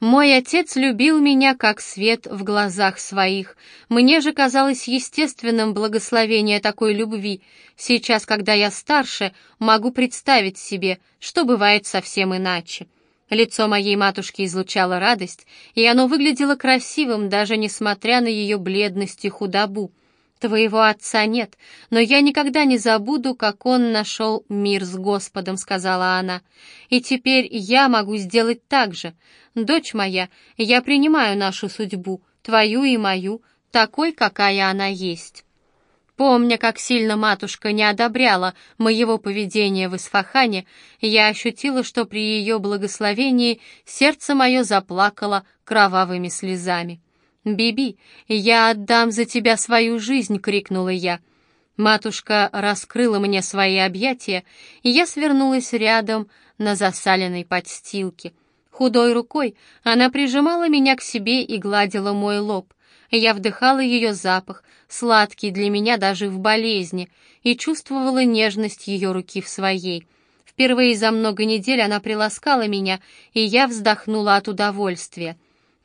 Мой отец любил меня, как свет в глазах своих. Мне же казалось естественным благословение такой любви. Сейчас, когда я старше, могу представить себе, что бывает совсем иначе. Лицо моей матушки излучало радость, и оно выглядело красивым, даже несмотря на ее бледность и худобу. «Твоего отца нет, но я никогда не забуду, как он нашел мир с Господом», — сказала она. «И теперь я могу сделать так же. Дочь моя, я принимаю нашу судьбу, твою и мою, такой, какая она есть». Помня, как сильно матушка не одобряла моего поведения в Исфахане, я ощутила, что при ее благословении сердце мое заплакало кровавыми слезами. «Биби, я отдам за тебя свою жизнь!» — крикнула я. Матушка раскрыла мне свои объятия, и я свернулась рядом на засаленной подстилке. Худой рукой она прижимала меня к себе и гладила мой лоб. Я вдыхала ее запах, сладкий для меня даже в болезни, и чувствовала нежность ее руки в своей. Впервые за много недель она приласкала меня, и я вздохнула от удовольствия.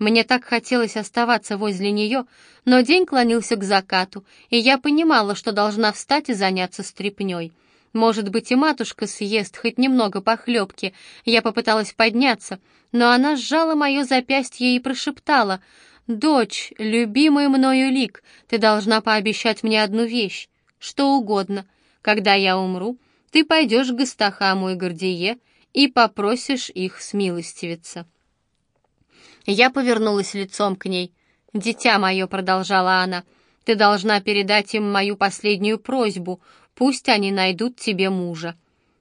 Мне так хотелось оставаться возле нее, но день клонился к закату, и я понимала, что должна встать и заняться стряпнёй. Может быть, и матушка съест хоть немного похлебки. Я попыталась подняться, но она сжала мое запястье и прошептала, «Дочь, любимый мною лик, ты должна пообещать мне одну вещь, что угодно. Когда я умру, ты пойдешь к Гастахаму и Гордие и попросишь их смилостивиться». Я повернулась лицом к ней. «Дитя мое», — продолжала она, — «ты должна передать им мою последнюю просьбу, пусть они найдут тебе мужа».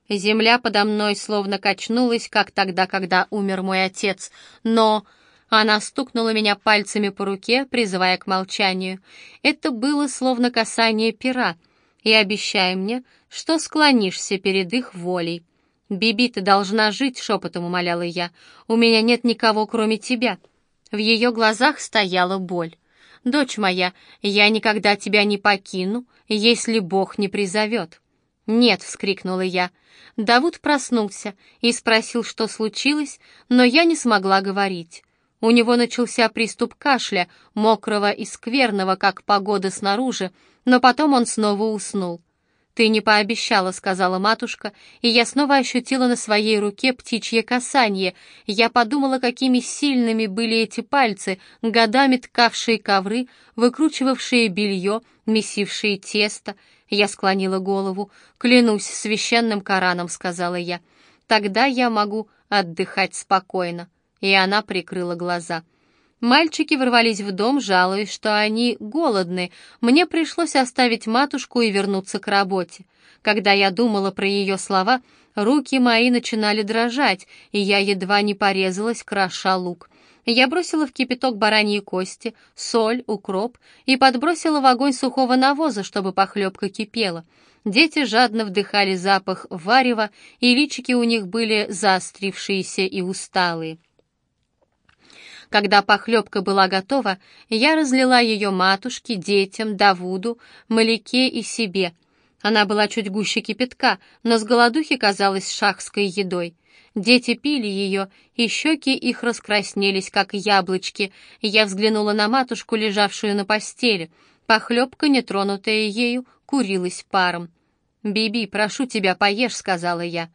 Земля подо мной словно качнулась, как тогда, когда умер мой отец, но... Она стукнула меня пальцами по руке, призывая к молчанию. Это было словно касание пера, и обещай мне, что склонишься перед их волей. «Биби, ты должна жить», — шепотом умоляла я. «У меня нет никого, кроме тебя». В ее глазах стояла боль. «Дочь моя, я никогда тебя не покину, если Бог не призовет». «Нет», — вскрикнула я. Давуд проснулся и спросил, что случилось, но я не смогла говорить. У него начался приступ кашля, мокрого и скверного, как погода снаружи, но потом он снова уснул. «Ты не пообещала», — сказала матушка, и я снова ощутила на своей руке птичье касание. Я подумала, какими сильными были эти пальцы, годами ткавшие ковры, выкручивавшие белье, месившие тесто. Я склонила голову. «Клянусь священным Кораном», — сказала я. «Тогда я могу отдыхать спокойно». И она прикрыла глаза. Мальчики ворвались в дом, жалуясь, что они голодны. Мне пришлось оставить матушку и вернуться к работе. Когда я думала про ее слова, руки мои начинали дрожать, и я едва не порезалась, кроша лук. Я бросила в кипяток бараньи кости, соль, укроп и подбросила в огонь сухого навоза, чтобы похлебка кипела. Дети жадно вдыхали запах варева, и личики у них были заострившиеся и усталые. Когда похлебка была готова, я разлила ее матушке, детям, Давуду, Маляке и себе. Она была чуть гуще кипятка, но с голодухи казалась шахской едой. Дети пили ее, и щеки их раскраснелись, как яблочки. Я взглянула на матушку, лежавшую на постели. Похлебка, нетронутая ею, курилась паром. «Биби, прошу тебя, поешь», — сказала я.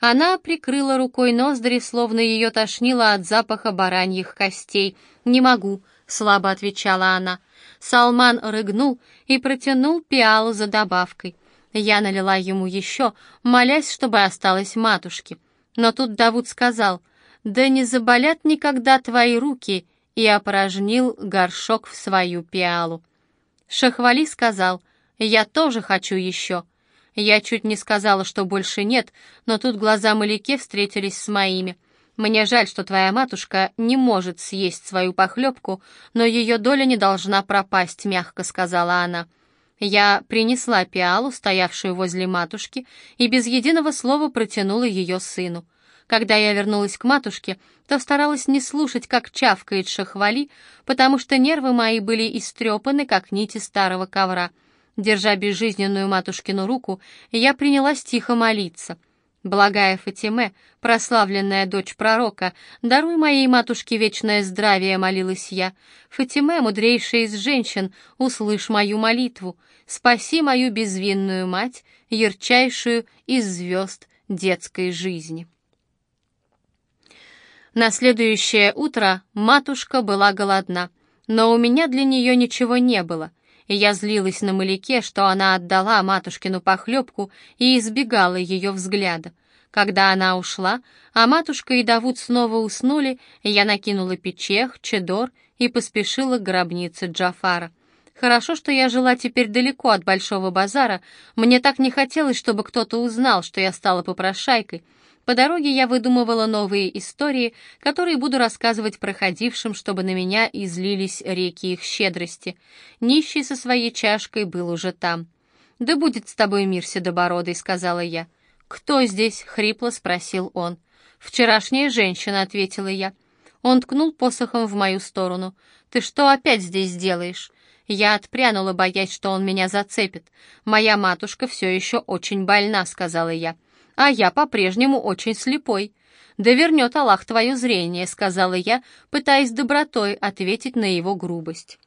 Она прикрыла рукой ноздри, словно ее тошнило от запаха бараньих костей. «Не могу», — слабо отвечала она. Салман рыгнул и протянул пиалу за добавкой. Я налила ему еще, молясь, чтобы осталось матушке. Но тут Давуд сказал, «Да не заболят никогда твои руки», и опорожнил горшок в свою пиалу. Шахвали сказал, «Я тоже хочу еще». Я чуть не сказала, что больше нет, но тут глаза Маляке встретились с моими. Мне жаль, что твоя матушка не может съесть свою похлебку, но ее доля не должна пропасть, мягко сказала она. Я принесла пиалу, стоявшую возле матушки, и без единого слова протянула ее сыну. Когда я вернулась к матушке, то старалась не слушать, как чавкает шахвали, потому что нервы мои были истрепаны, как нити старого ковра — Держа безжизненную матушкину руку, я принялась тихо молиться. Благая Фатиме, прославленная дочь пророка, даруй моей матушке вечное здравие, молилась я. Фатиме, мудрейшая из женщин, услышь мою молитву. Спаси мою безвинную мать, ярчайшую из звезд детской жизни. На следующее утро матушка была голодна, но у меня для нее ничего не было, и я злилась на Маляке, что она отдала матушкину похлебку и избегала ее взгляда. Когда она ушла, а матушка и Давуд снова уснули, я накинула печех, чедор и поспешила к гробнице Джафара. Хорошо, что я жила теперь далеко от Большого базара, мне так не хотелось, чтобы кто-то узнал, что я стала попрошайкой, по дороге я выдумывала новые истории, которые буду рассказывать проходившим, чтобы на меня излились реки их щедрости. Нищий со своей чашкой был уже там. «Да будет с тобой мир, седобородый», — сказала я. «Кто здесь?» — хрипло спросил он. «Вчерашняя женщина», — ответила я. Он ткнул посохом в мою сторону. «Ты что опять здесь делаешь?» Я отпрянула, боясь, что он меня зацепит. «Моя матушка все еще очень больна», — сказала я а я по-прежнему очень слепой. «Да вернет Аллах твое зрение», — сказала я, пытаясь добротой ответить на его грубость.